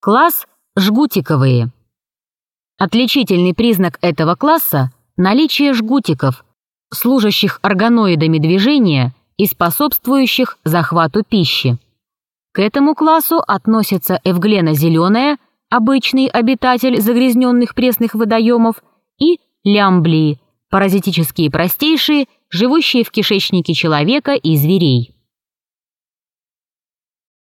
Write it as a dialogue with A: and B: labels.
A: Класс жгутиковые. Отличительный признак этого класса – наличие жгутиков, служащих органоидами движения и способствующих захвату пищи. К этому классу относятся эвглена зеленая, обычный обитатель загрязненных пресных водоемов, и лямблии, паразитические простейшие, живущие в кишечнике человека и зверей.